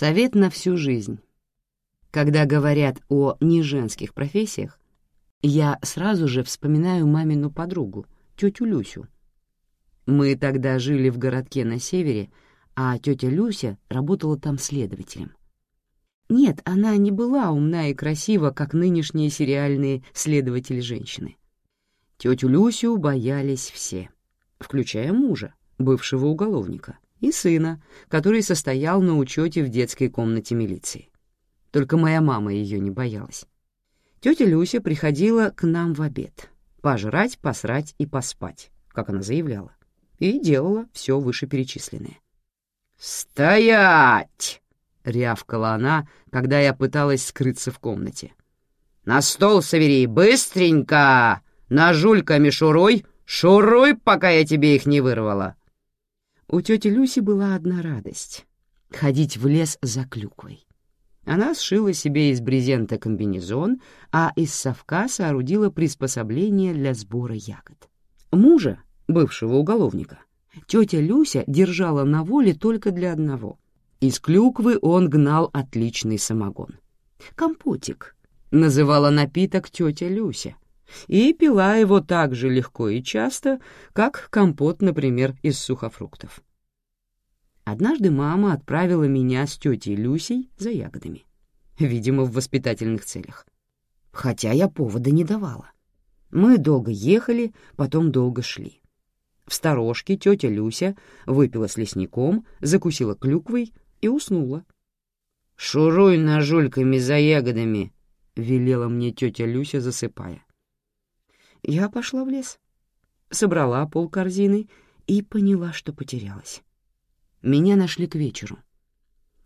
Совет на всю жизнь. Когда говорят о неженских профессиях, я сразу же вспоминаю мамину подругу, тетю Люсю. Мы тогда жили в городке на севере, а тетя Люся работала там следователем. Нет, она не была умна и красива, как нынешние сериальные следователи-женщины. Тетю Люсю боялись все, включая мужа, бывшего уголовника, и сына, который состоял на учете в детской комнате милиции. Только моя мама ее не боялась. Тетя Люся приходила к нам в обед. Пожрать, посрать и поспать, как она заявляла. И делала все вышеперечисленное. «Стоять!» — рявкала она, когда я пыталась скрыться в комнате. «На стол, Савери, быстренько! Ножульками шуруй, шуруй, пока я тебе их не вырвала!» У тети Люси была одна радость — ходить в лес за клюквой. Она сшила себе из брезента комбинезон, а из совка соорудила приспособление для сбора ягод. Мужа, бывшего уголовника, тетя Люся держала на воле только для одного. Из клюквы он гнал отличный самогон. «Компотик», — называла напиток тетя Люся, и пила его так же легко и часто, как компот, например, из сухофруктов. Однажды мама отправила меня с тетей Люсей за ягодами, видимо, в воспитательных целях. Хотя я повода не давала. Мы долго ехали, потом долго шли. В сторожке тетя Люся выпила с лесником, закусила клюквой и уснула. «Шуруй ножульками за ягодами», — велела мне тетя Люся, засыпая. Я пошла в лес, собрала полкорзины и поняла, что потерялась. Меня нашли к вечеру.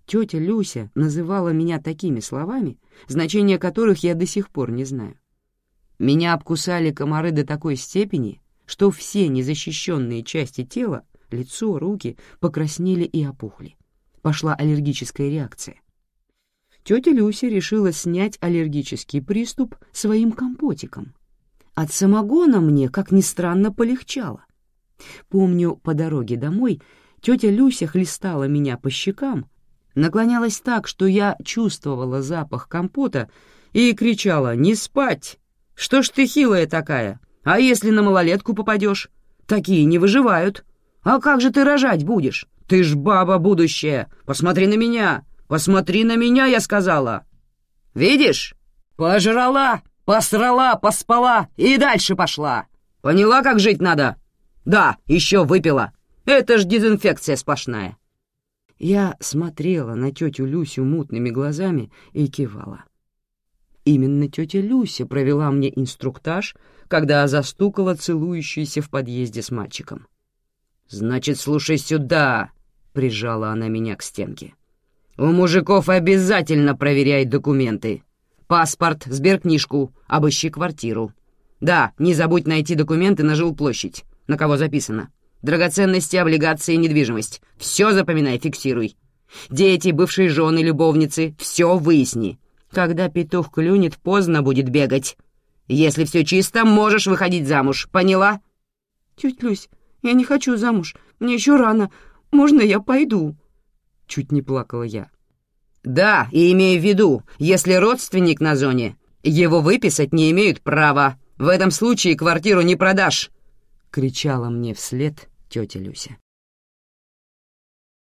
Тетя Люся называла меня такими словами, значения которых я до сих пор не знаю. Меня обкусали комары до такой степени, что все незащищенные части тела, лицо, руки, покраснели и опухли. Пошла аллергическая реакция. Тетя Люся решила снять аллергический приступ своим компотиком. От самогона мне, как ни странно, полегчало. Помню, по дороге домой Тетя Люся хлестала меня по щекам, наклонялась так, что я чувствовала запах компота и кричала «Не спать! Что ж ты хилая такая? А если на малолетку попадешь? Такие не выживают. А как же ты рожать будешь? Ты ж баба будущая! Посмотри на меня! Посмотри на меня, я сказала! Видишь? Пожрала, посрала, поспала и дальше пошла! Поняла, как жить надо? Да, еще выпила!» Это ж дезинфекция сплошная. Я смотрела на тетю Люсю мутными глазами и кивала. Именно тетя Люся провела мне инструктаж, когда застукала целующуюся в подъезде с мальчиком. «Значит, слушай сюда!» — прижала она меня к стенке. «У мужиков обязательно проверяй документы. Паспорт, сберкнижку, обыщи квартиру. Да, не забудь найти документы на жилплощадь, на кого записано. Драгоценности, облигации, недвижимость. Все запоминай, фиксируй. Дети, бывшие жены, любовницы. Все выясни. Когда петух клюнет, поздно будет бегать. Если все чисто, можешь выходить замуж. Поняла? Тетя Люсь, я не хочу замуж. Мне еще рано. Можно я пойду? Чуть не плакала я. Да, и имею в виду, если родственник на зоне, его выписать не имеют права. В этом случае квартиру не продашь. Кричала мне вслед тетя Люся.